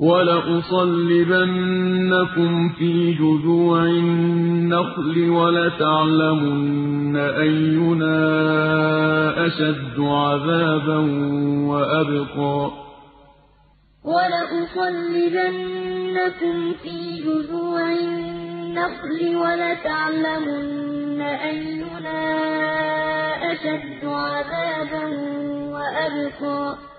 وَلَأُصَلِّبَنَّكُمْ فِي جُذُوعِ النَّخْلِ وَلَتَعْلَمُنَّ أَيُّنَا أَشَدُّ عَذَابًا وَأَبْقَىٰ. وَلَأُصَلِّبَنَّكُمْ فِي جُذُوعِ النَّخْلِ وَلَتَعْلَمُنَّ أَيُّنَا أَشَدُّ عَذَابًا وَأَبْقَىٰ.